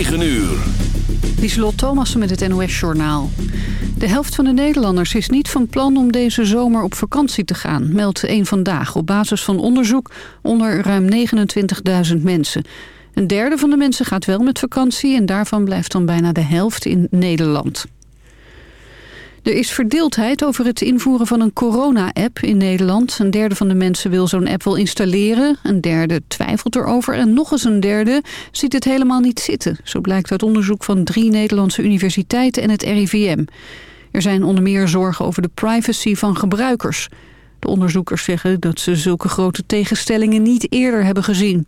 9 uur. Thomassen met het NOS-journaal. De helft van de Nederlanders is niet van plan om deze zomer op vakantie te gaan... meldt één Vandaag op basis van onderzoek onder ruim 29.000 mensen. Een derde van de mensen gaat wel met vakantie... en daarvan blijft dan bijna de helft in Nederland. Er is verdeeldheid over het invoeren van een corona-app in Nederland. Een derde van de mensen wil zo'n app wel installeren. Een derde twijfelt erover. En nog eens een derde ziet het helemaal niet zitten. Zo blijkt uit onderzoek van drie Nederlandse universiteiten en het RIVM. Er zijn onder meer zorgen over de privacy van gebruikers. De onderzoekers zeggen dat ze zulke grote tegenstellingen niet eerder hebben gezien.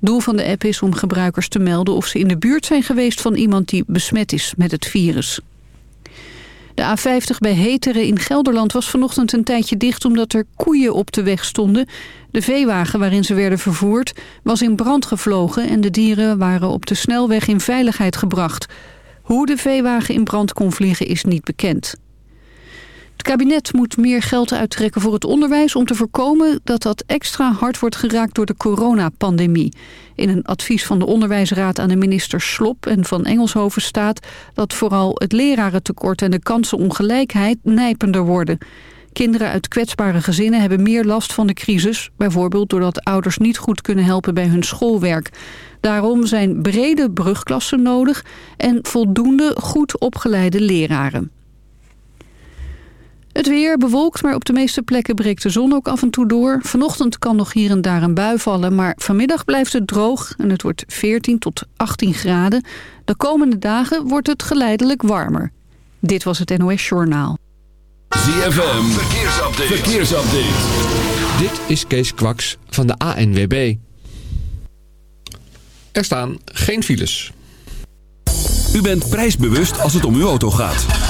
Doel van de app is om gebruikers te melden of ze in de buurt zijn geweest van iemand die besmet is met het virus. De A50 bij Heteren in Gelderland was vanochtend een tijdje dicht omdat er koeien op de weg stonden. De veewagen waarin ze werden vervoerd was in brand gevlogen en de dieren waren op de snelweg in veiligheid gebracht. Hoe de veewagen in brand kon vliegen is niet bekend. Het kabinet moet meer geld uittrekken voor het onderwijs... om te voorkomen dat dat extra hard wordt geraakt door de coronapandemie. In een advies van de Onderwijsraad aan de minister Slop en van Engelshoven staat... dat vooral het lerarentekort en de kansenongelijkheid nijpender worden. Kinderen uit kwetsbare gezinnen hebben meer last van de crisis... bijvoorbeeld doordat ouders niet goed kunnen helpen bij hun schoolwerk. Daarom zijn brede brugklassen nodig en voldoende goed opgeleide leraren. Het weer bewolkt, maar op de meeste plekken breekt de zon ook af en toe door. Vanochtend kan nog hier en daar een bui vallen, maar vanmiddag blijft het droog en het wordt 14 tot 18 graden. De komende dagen wordt het geleidelijk warmer. Dit was het NOS Journaal. ZFM, verkeersupdate. verkeersupdate. Dit is Kees Kwaks van de ANWB. Er staan geen files. U bent prijsbewust als het om uw auto gaat.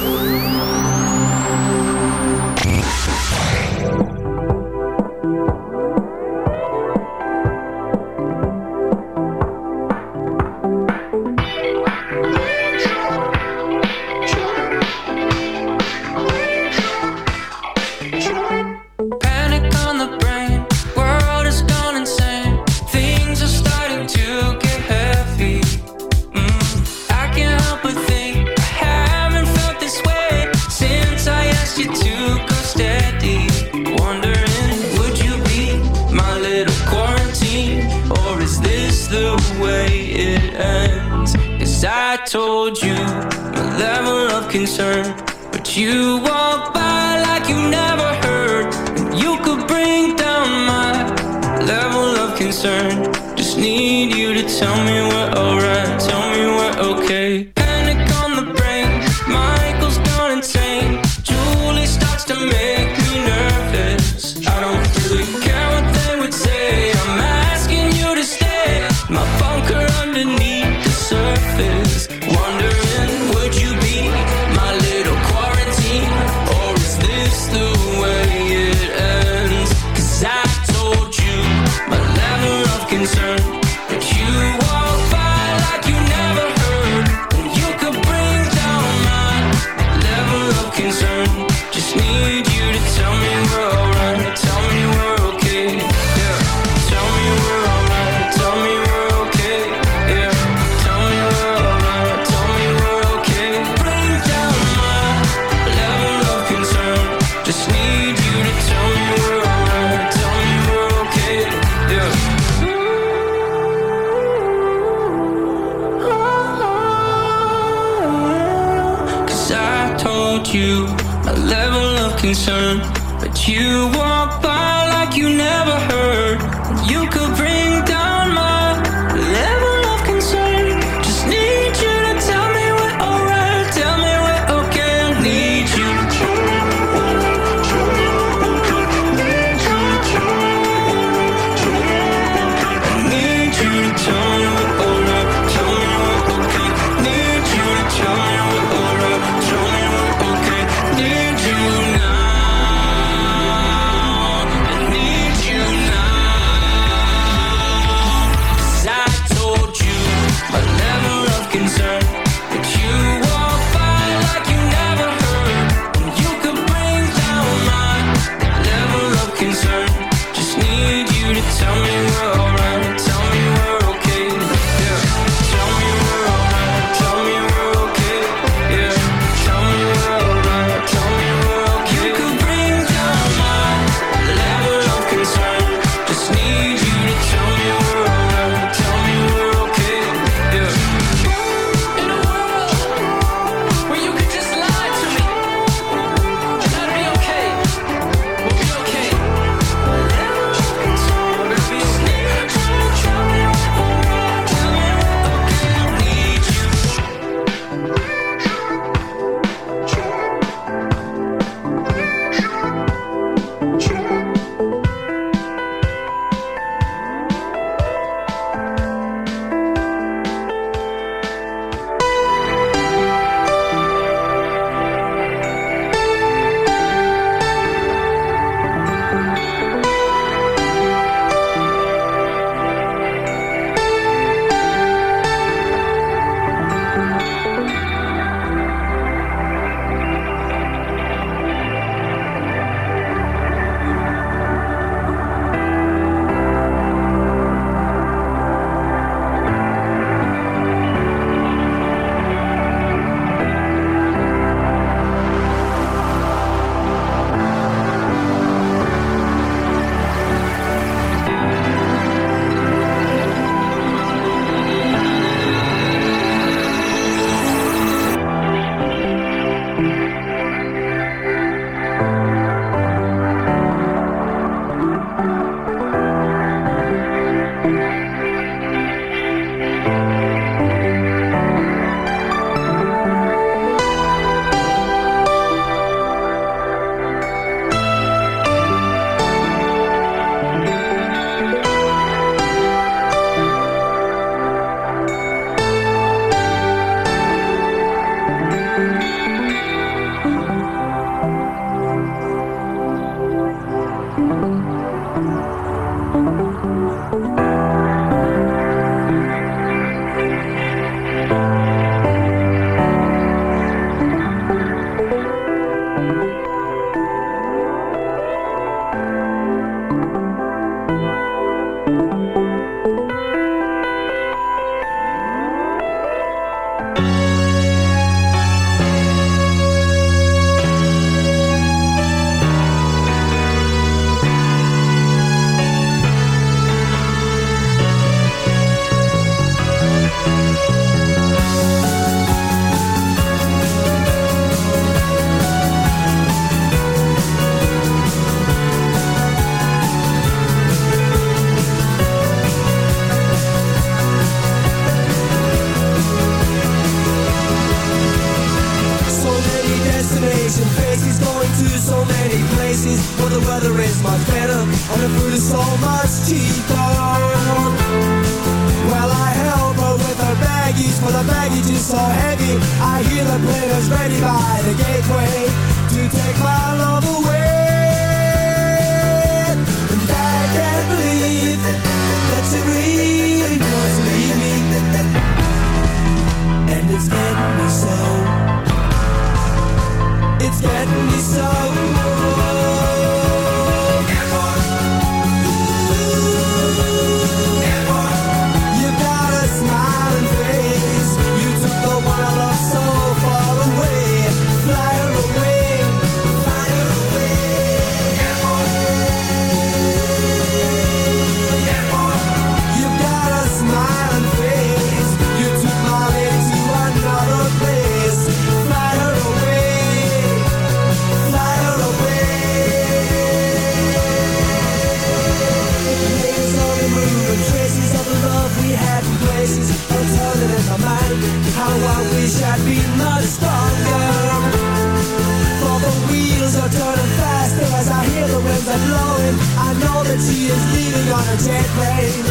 Better and the is leaving on a jet plane,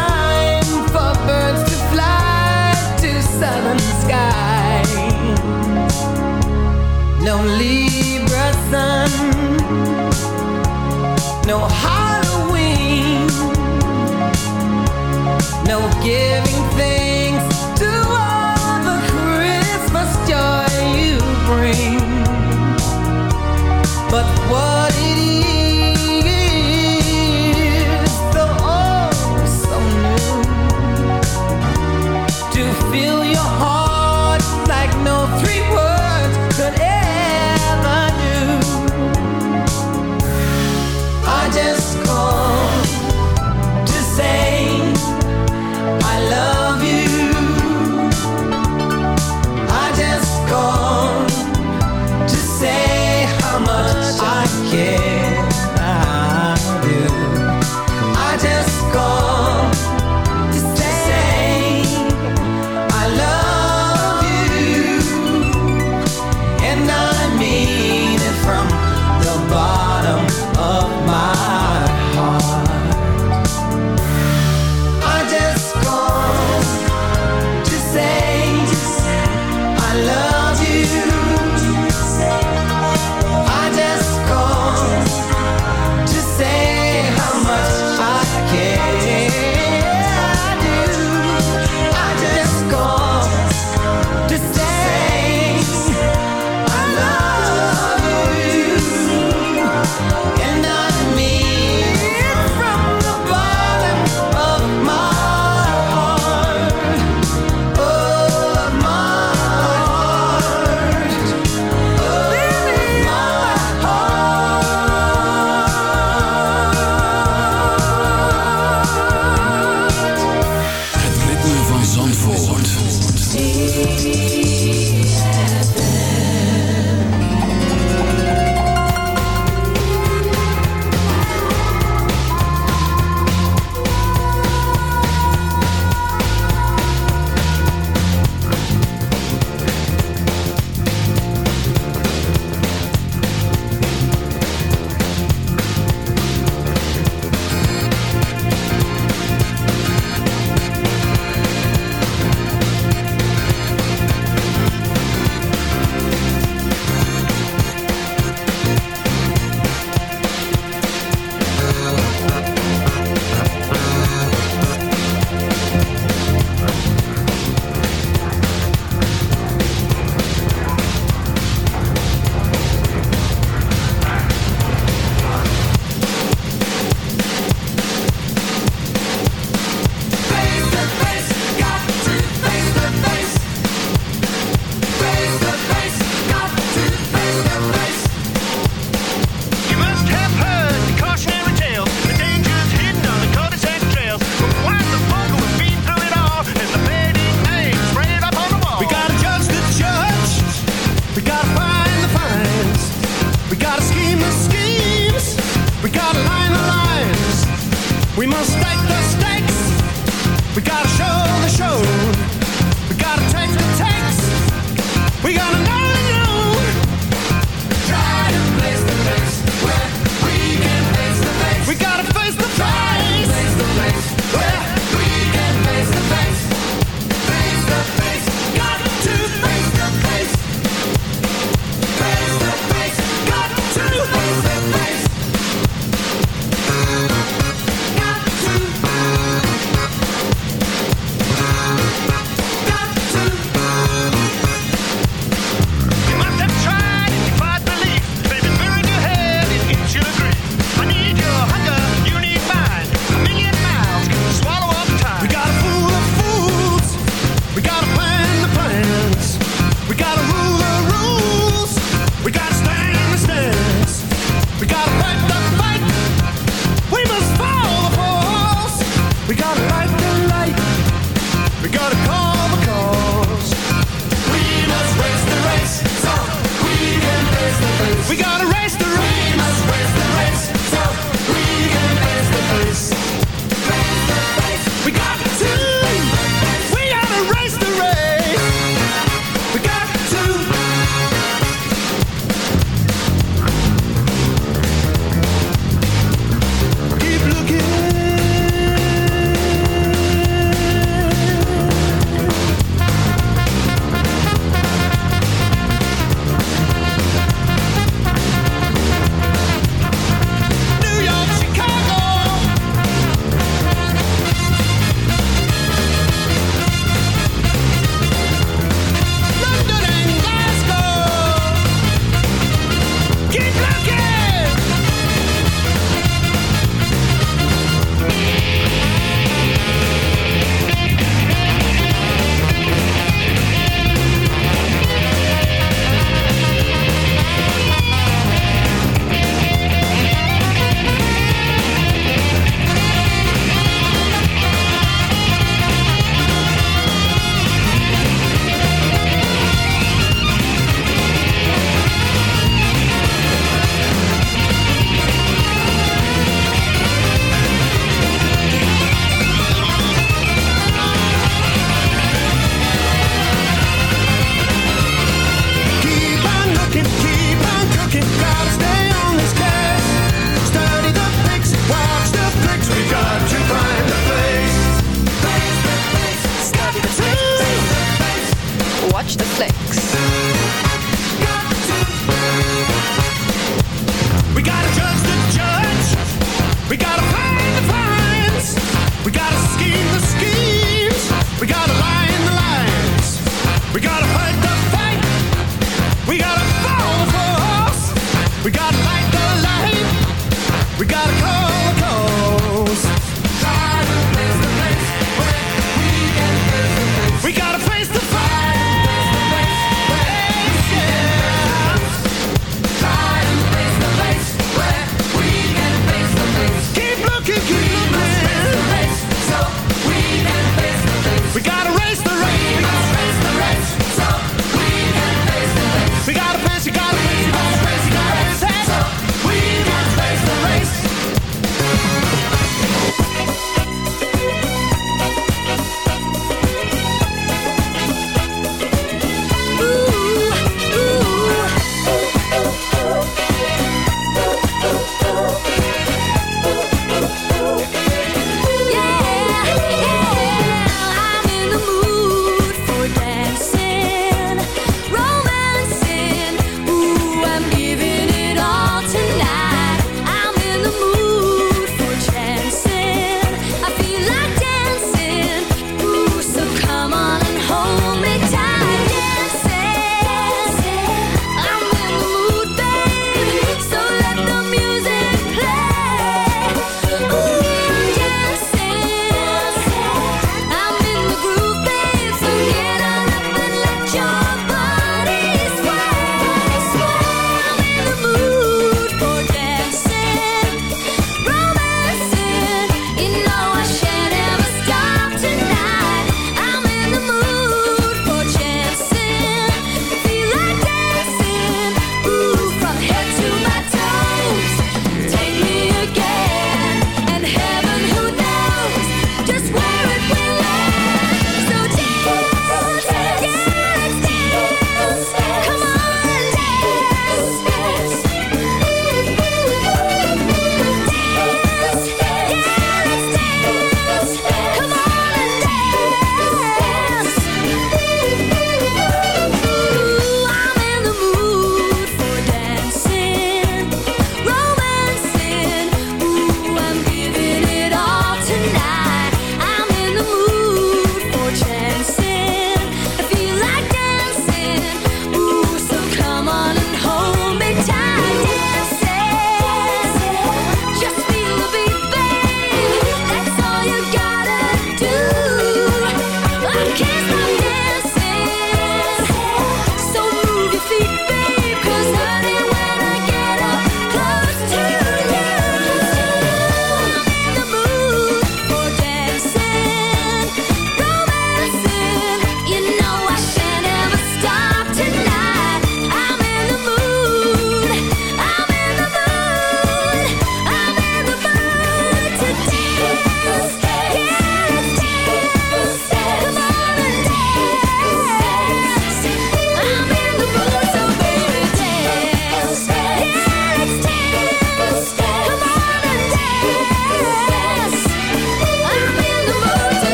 southern sky. No Libra sun, no Halloween, no gift.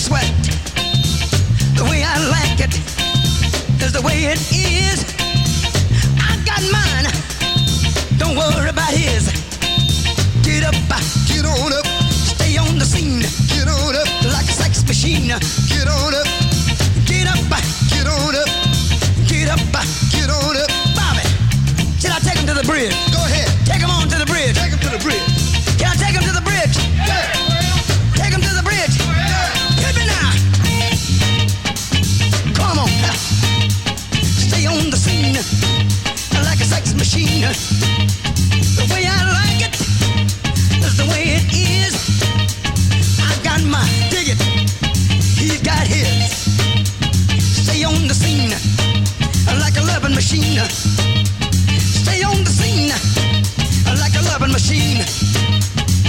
sweat. The way I like it is the way it is. I got mine. Don't worry about his. Get up, get on up, stay on the scene. Get on up like a sex machine. Get on up, get up, get on up, get up, get on up. Bobby, should I take him to the bridge? Go ahead. Take him on to the bridge. Take him to the bridge. Sex machine. The way I like it is the way it is. I got my dig it. He's got his. Stay on the scene like a loving machine. Stay on the scene like a loving machine.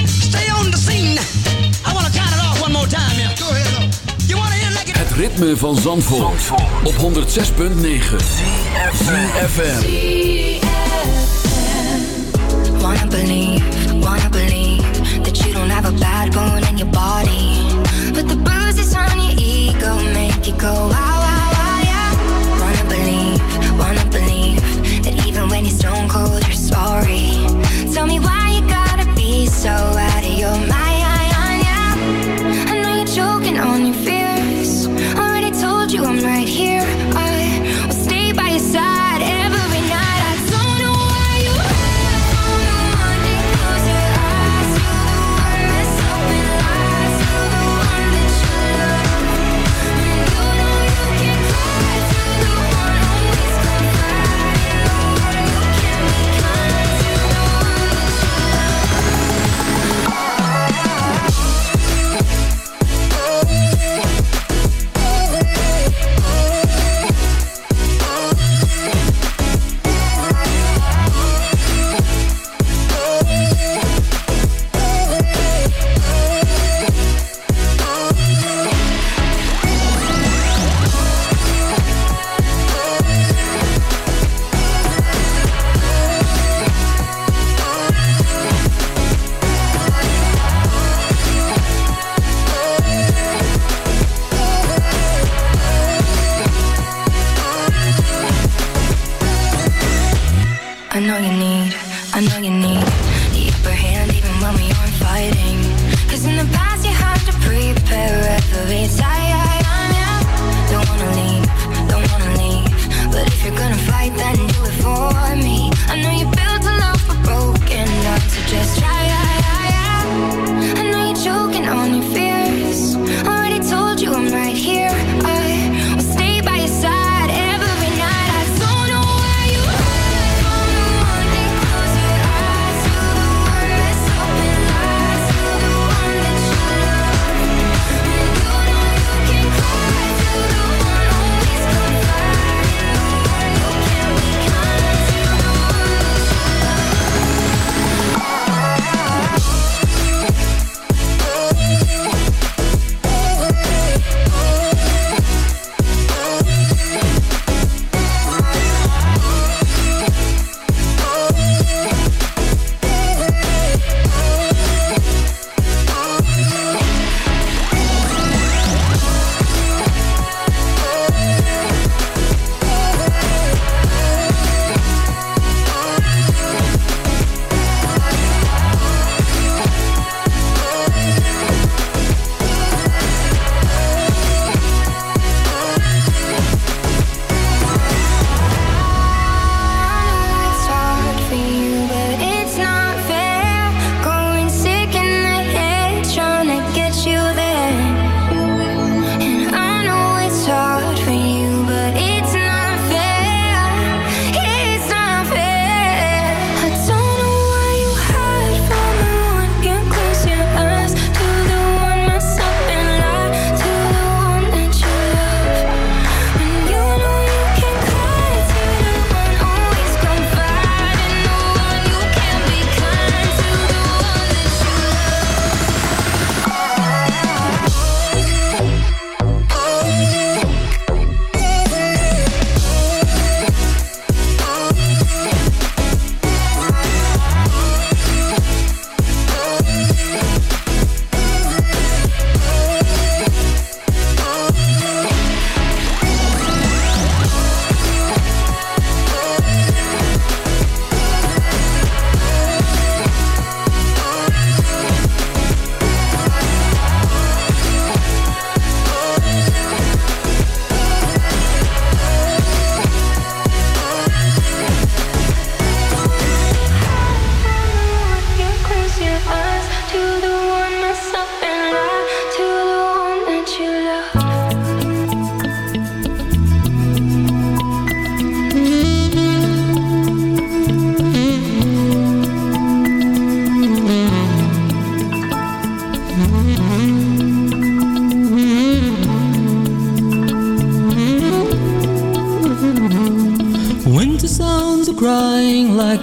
Stay on the scene. I want to count it off one more time, yeah. Go ahead. You want to hear like it? Het ritme van Zandvoort, op 106.9 ZFM. Wanna believe, wanna believe that you don't have a bad bone in your body. But the bruises on your ego make you go wow, wow, wow, yeah. Wanna believe, wanna believe that even when you're stone cold, you're sorry. Tell me why you gotta be so out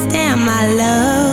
Stand my love.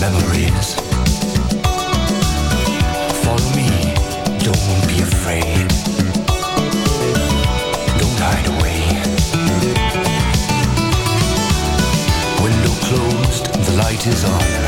memories. Follow me, don't be afraid. Don't hide away. Window closed, the light is on.